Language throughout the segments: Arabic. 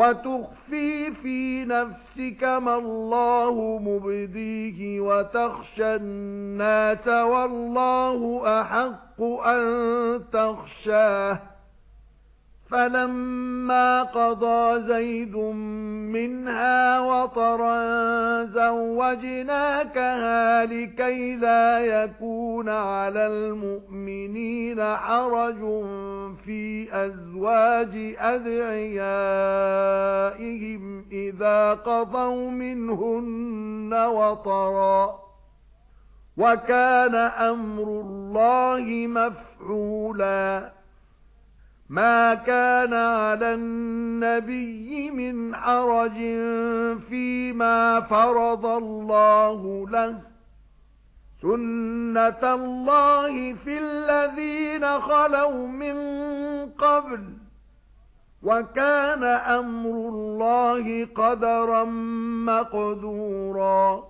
وَتُخْفِي فِي نَفْسِكَ مَا اللَّهُ مُبْدِيهِ وَتَخْشَى النَّاسَ وَاللَّهُ أَحَقُّ أَن تَخْشَاهُ. فَلَمَّا قَضَى زَيْدٌ مِنْهَا وَطَرًا زَوَّجْنَاكَهَا لِكَي لَا يَكُونَ عَلَى الْمُؤْمِنِينَ حَرَجٌ فِي أَزْوَاجِ أَدْعِيَائِهِمْ إِذَا قَضَوْا مِنْهُنَّ وَطَرًا وَكَانَ أَمْرُ اللَّهِ مَفْعُولًا مَا كَانَ عَلَى النَّبِيِّ مِنْ حَرَجٍ فِيمَا فَرَضَ اللَّهُ لَهُ. سُنَّةَ اللَّهِ فِي الَّذِينَ خَلَوْا مِنْ قَبْلُ. وَكَانَ أَمْرُ اللَّهِ قَدَرًا مَّقْدُورًا.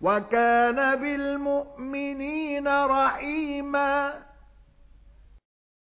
وَكَانَ بِالْمُؤْمِنِينَ رَحِيمًا